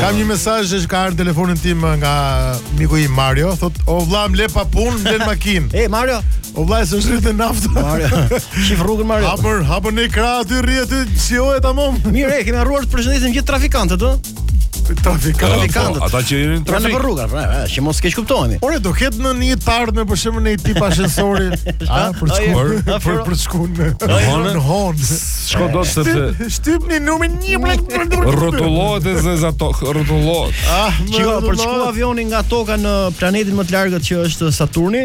Kam një mesazh që ka ardhur në telefonin tim nga miku im Mario, thotë o vlla m'le pa punë, m'le në makinë. E Mario, O vlla se është rritë naftë. Mario, shif rrugën Mario. Hape, hape në krah aty rri aty, shijohet tamam. Mirë, e kemi harruar të përshëndesim gjithë trafikantët, ë? Trafikantët. Po, po, ata që janë në trafik. Në rrugë, pra, pra, që mos keqkuptohemi. Ore, do ketë në një të ardhme për shembull në një tip ashensori. A për shkuar, për për shkuar në Hënë. Hënë. Shko do të shtypni numrin 1 bllek. Rrotullohet e zeza tokë, rrotullohet. Ah, çka për të shkuar avioni nga toka në planetin më të largët që është Saturni,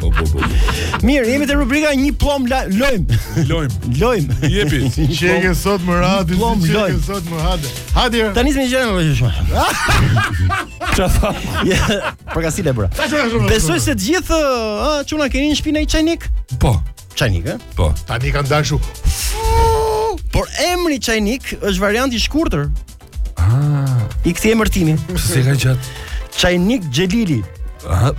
Po, po, po. Mirë, jemi te rubrika një plom lojm. Lojm. Lojm. Jepi. Çe ke sot më radhë, ti çe ke sot më radhë. Hadi. Tani s'më gjëra më shumë. Çfarë? Ja, për kasile bra. Besoj se të gjithë, ë, çuna keni në shpi nai çajnik? Po. Çajnik, ë? Po. Tani kanë dashur. Por emri çajnik është variant i shkurtur. Ah. I këtij emërtimi. Si e ka gjatë. Çajnik Xhelili. Aha.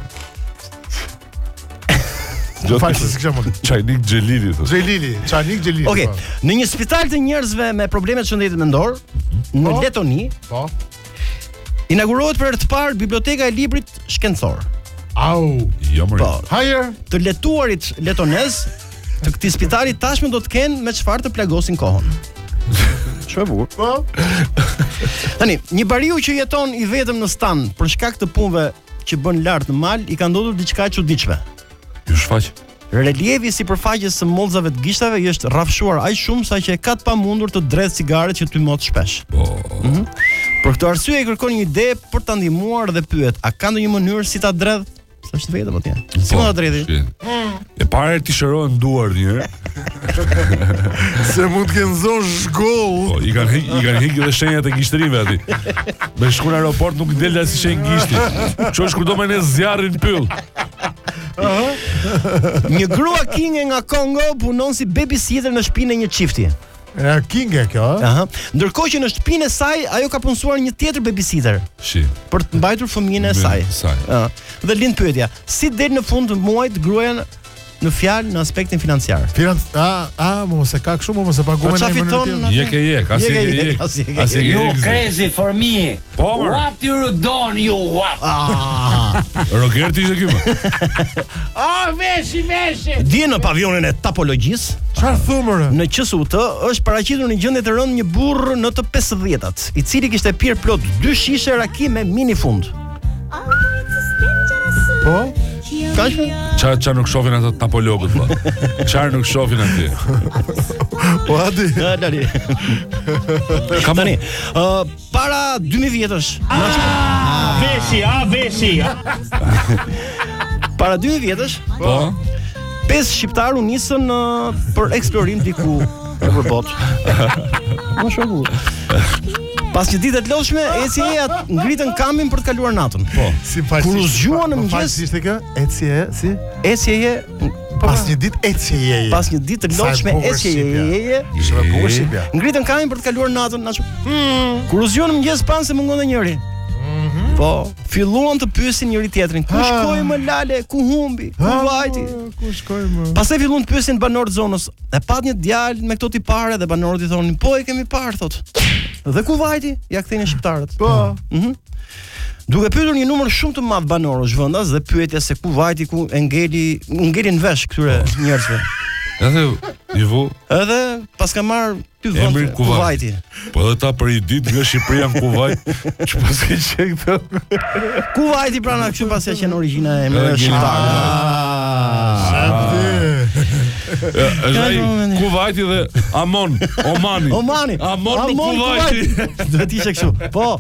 Gjatë Fal, kishte- s'kisha mund. Çajnik Xhelili thotë. Xhelili, Çanik Xhelili. Okej, po. në një spital të njerëzve me probleme të shëndetit mendor në Po. Letoni Po. inaugurohet për herë të parë biblioteka e librit shkencor. Au. Jo më. Po, Higher. të letuarit letonez të këtij spitali tashmë do të kenë me çfarë të plagosin kohën. Çfarë bukur. Po. Tani, një bariu që jeton i vetëm në stan për shkak të punëve që bën lart në mal, i ka ndodhur diçka e çuditshme. Ju shfaq. Relievi i sipërfaqes së mollzave të gishtave i është rrafshuar aq shumë saqë e ka të pamundur të dredhë cigaret që tymos shpesh. Po. Mhm. Për këtë arsye i kërkon një ide për ta ndihmuar dhe pyet, a ka ndonjë mënyrë si ta dredhë? Është vetëm atje. Po, si mund ta dredhi? E para t'i shërohen duart një herë. Se mund të kenë zon kallo. Po, i kanë i kanë hik edhe shenjat e gishtërinjve aty. Me shku në aeroport nuk del as shenjë gishti. Ço është kur do me vënë zjarrin në pyll. Një grua kinge nga Kongo punon si babysitter në shpinën e një çifti. E kinge kjo, ëh. Aha. Ndërkohë që në shtëpinë e saj ajo ka punësuar një tjetër babysitter. Shi. Për të mbajtur fëmijën e saj. Saj. Ëh. Dhe lind pyetja, si del në fund të muajit gruaja në fjalë në aspektin financiar. Firan, a, a, mos e ka kështu, mos e paguhen po në mënyrë tjetër. Je ke je, ka si je. As je. You crazy for me. Po, mërë. Wap ti rëdon, ju wap. Ah. Rogerti ishte kjo, mërë. Ah, veshi, veshi. Dje në pavionin e tapologjisë. Ça thu mërë? Në QSUT është paraqitur në gjendje të rëndë një burrë në të 50-at, i cili kishte pirë plot dy shishe raki me minifund. Po? Kaq? Ça, ça nuk shofin ata tapologët, po? Ça nuk shofin aty? Po, ati? Lali. Ka mani. Uh, Para 2000 vjetësh. Ah, veshi, a veshi. Para 2000 vjetësh. Po. Pesë shqiptarë u nisën uh, për eksplorim diku nëpër botë. Më shoku. Pas një dite të lodhshme, ecjeje ngritën kampin për të kaluar natën. Po. Si fal. Kur u zgjuan në mëngjes, ishte kjo? Ecje, si? Ecje Pas një dite ecjeje. Pas një dite të lodhshme ecjeje. Ishte më bukur shipja. Ngritën kampin për të kaluar natën, na çu. Hmm. Kur u zgjuan në mëngjes panë se mungonte njëri. Mhm. Po, filluan të pyesin njëri-tjetrin, ku ah. shkoi më Lale, ku humbi, ku ah, vajti? Ku shkoi më? Pastaj filluan të pyesin banorët e zonës. E patë një djalë me këto tipare dhe banorët i thoshin, "Po e kemi parë thotë." Dhe ku vajti? Ia kthejnë shqiptarët. Po. Mhm. Duke pyetur një numër shumë të madh banorësh vendas dhe pyetja se ku vajti ku e ngeli, u ngeli në vesh këtyre njerëzve. Edhe i vu. Edhe paska marrë ky vend emrin Kuvajti. Po edhe ata përditë nga Shqipëria në Kuvajt, çpas ke çek të. Kuvajti pra nga këtu paska qenë origjina e emrit shqiptar. Është ai Kuvajti dhe Amon, Omani. Omani. Amon, Amon Kuvajti. Do të ishte kështu. Po,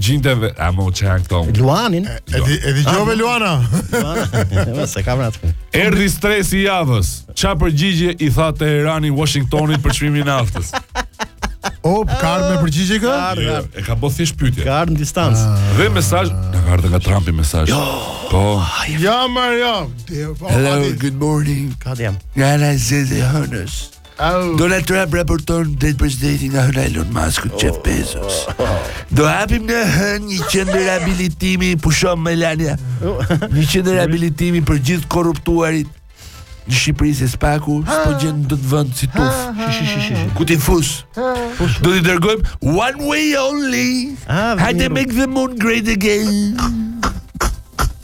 Gjinte ve... A më që janë këto Luanin E di, e di gjo Luana Luana Se ka vratë Erdhi stresi i javës Ça përgjigje i tha Teherani Washingtonit për çmimin e naftës O, oh, ka ardhë me përgjigje kë? Jo, e ka bo thjesht pyetje. Ka ardhë në distancë. Ah. Dhe mesazh, na ka ardhur nga Trumpi mesazh. Jo. Po. Ja, Mario. Hello, good morning. Ka dhe jam. Nga ana e zezë e hënës. Donald Trump raporton drejtpërsëdrejti nga hëna Elon Musk, oh. Jeff Bezos. Do hapim në hënë një qendër rehabilitimi, pushon Melania. Oh. Një qendër rehabilitimi për gjithë të korruptuarit në Shqipëri se SPAK-u, s'po gjen dot vend si t'i fusë. Ku t'i fusë? Do t'i dërgojmë one way only. Ah, Hajde make the moon great again.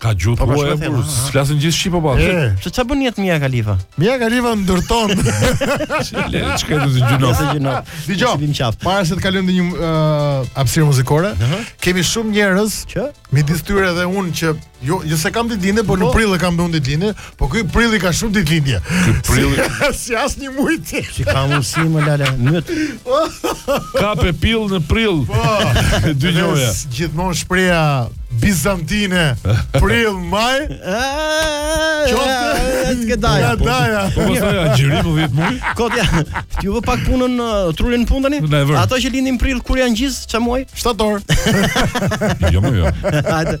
Ka gjuhë po, po, tuaja, po, por s'flasin gjithë shqip apo atë. Ço ç'a bën jetë Mia Khalifa? Mia Khalifa ndërton. Çile, çka do dëgjojmë? Ça dëgjojmë? Dëgjo. Para se të kalojmë në një uh, hapësirë muzikore, uh -huh. kemi shumë njerëz që midis tyre dhe unë që jo, jo s'e kam ditëlindjen, por në po. prill e kam bërë ditëlindjen, Po ky prilli ka shumë ditëlindje. Ky prilli si, si asnjë muaj ti. Si ka mundësi më lala myt. ka pe pill në prill. Po. Dy gjoja. Gjithmonë shprehja bizantine prill maj. Qoftë ke daja. Po, po, daja. Po mos ajo agjëri më 10 muaj. Kot ja. Ti vë pak punën në uh, trurin në punë tani? Ato që lindin prill kur janë gjis, ç'a muaj? Shtator. jo më jo. Hajde.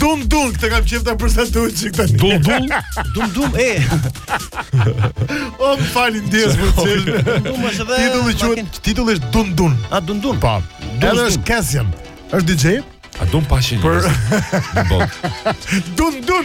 Dum dum, këtë kam qejf ta prezantoj çik tani. Dum dum, dum dum, e. O, më fal ndjesë për cilë. Dum është dhe... Titulli quhet, titulli është dum dum. A, dum dum? Po. Po. Dum edhe është Cassian. është DJ? A dum pashin për... Dum dum.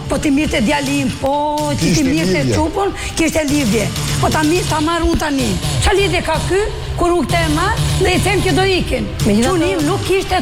Po ti mirrte djali im po ti ti mirrte çupën kishte lidhje po ta mirë ta marr unë tani ça lidhje ka ky kur unë këtë e marr dhe i them që do ikin çuni im nuk kishte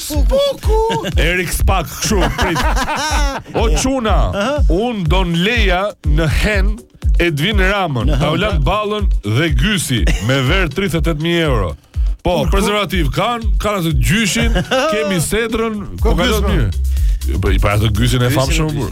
Spaku! Erik Spak kështu prit. O çuna, unë do lija në hënë Edvin Ramën, Taulant Ballën dhe Gysin me ver 38000 euro. Po, prezervativ kanë, kanë atë gjyshin, kemi sedrën, po kalon Kokëzmë. mirë. Jo, Po i pari atë Gysin e famshëm. burr.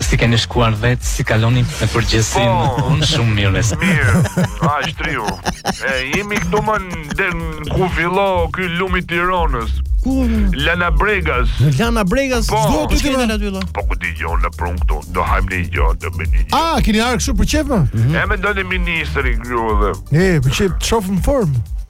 Si keni shkuar vet, si kaloni në përgjithësi po, unë shumë mirë mes. Mirë, a shtriu. E jemi këtu mu në ku fillo ky lumi i Tironës. Ku? Lana Bregas. Në Lana Bregas, po, do të kemi aty lë. Po ku di jo në prum këtu, do hajmë në jo të me një. A, keni ardhë kështu për qejf më? Mhm. E më ndoni ministri këtu edhe. Ne, për qejf, çofë në formë.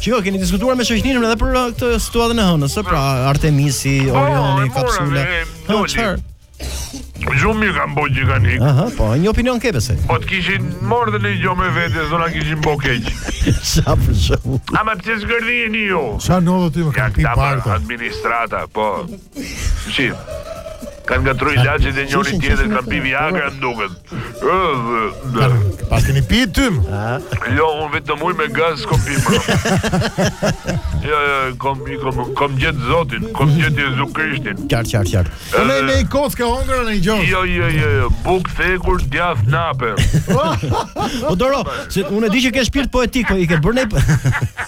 Shiko, keni diskutuar me shoqërinë edhe për uh, këtë situatën e hënës, pra Artemisi, po, Orioni, Kapsula. Po, çfarë? Shumë mirë kanë bërë gjikanik. Aha, po, një opinion ke pse? Po të kishin marrë dhe ndonjë gjo me vete, zo na kishin bo keq. Sa për shumë. Ama pse zgërdhiheni ju? Sa në dhe ti më kam pi partë? Administrata, po. Çi. Kan ngatërru ilaçet e njëri tjetrit, kan pi Viagra më duket. Po s'keni pi tym. Jo, unë vetëm ujë me gaz kom pi më. Jo, jo, kom pi, kom kom gjet Zotin, kom gjet Jezu Krishtin. Çar çar çar. Po ne ne koca ke hongër ndonjë gjë. Jo, jo, jo, jo, bukë thekur djath nape. O Doro, se unë e di që ke shpirt poetik, po i ke bërë ne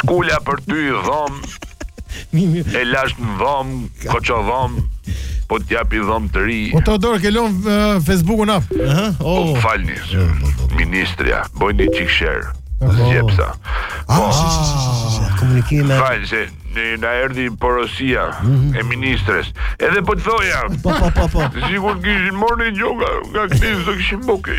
Shkula për ty dhomb e lash në dhomb koço dhomb po të japi dhomb të ri. O Teodor, ke lënë uh, Facebookun hap. Ëh. Po oh. falni. Ministrja, bëjni çik share. Gjepsa. Ah, po. Si, si, si, si, si. Komunikime. Falë, se në na erdhi porosia mm -hmm. e ministres. Edhe po të thoja. Po, po, po, po. Sigur kishin marrë një gjoga, nga këto, se s'kishin bukë.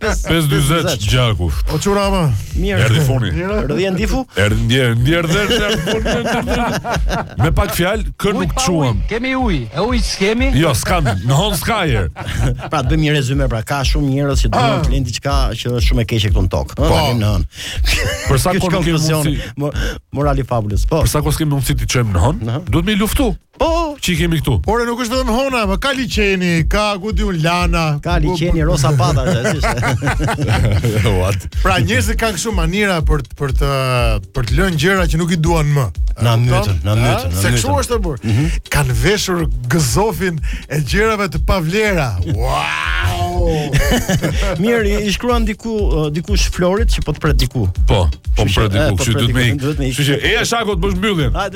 5 dyzet gjaku. O çuna ama. Mirë. Erdhi funi. Erdhi ndifu. Erdhi ndje, ndje erdhi në funi. Me pak fjalë kë nuk çuam?. Kemi ujë. E ujë s'kemi? Jo, s'ka, në hon s'ka ajër. Pra të bëjmë një rezume, pra ka shumë njerëz që duan ah. të lënë diçka që është shumë e keqe këtu në tokë. Po. Në hon. Për sa kohë kemi mundësi? Morali fabulës. Po. Për sa kohë kemi mundësi t'i çojmë në hon? Duhet me luftu. Po, ç'i kemi këtu? Ore nuk është vetëm Hona, po ka liqeni, ka ku diun Lana. Ka liqeni Rosa Pata, si është. What? Pra njerëzit kanë kështu mënyra për për të për të lënë gjëra që nuk i duan më. Na mytën, na mytën, na mytën. Kështu është burrë. Mm -hmm. Kanë veshur gëzofin e gjërave të pavlera. Wow! Mirë, i shkruan diku uh, dikush Florit që po të pret diku. Po, po të pret diku, kështu duhet me. Kështu që e, shiko të bësh mbylljen.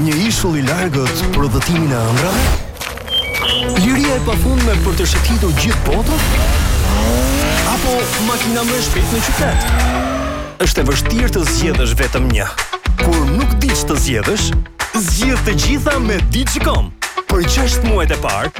Një ishull i largët për udhëtimin e ëndrrave? Liria e pafundme për të shëtitur gjithë botën? Apo makina më e shpejtë në qytet? është e vështirë të zgjedhësh vetëm një. Kur nuk di ç'të zgjedhësh, zgjidh të gjitha me Digicom. Për 6 muajt e parë,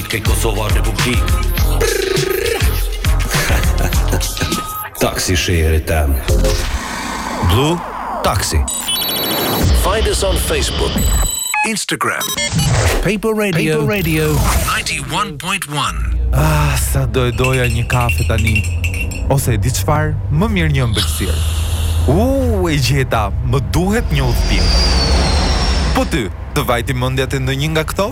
Ke Kosova është republikë. Taksi shehre tem. Blue Taxi. Find us on Facebook, Instagram, Paper Radio, Paper Radio 91.1. Ah, sa do e doja një kafe tani. Ose di çfarë, më mirë një ëmbëlsirë. Uuu, e gjeta, më duhet një udhëtim. Po ty, të vajti mendja te ndonjë nga këto?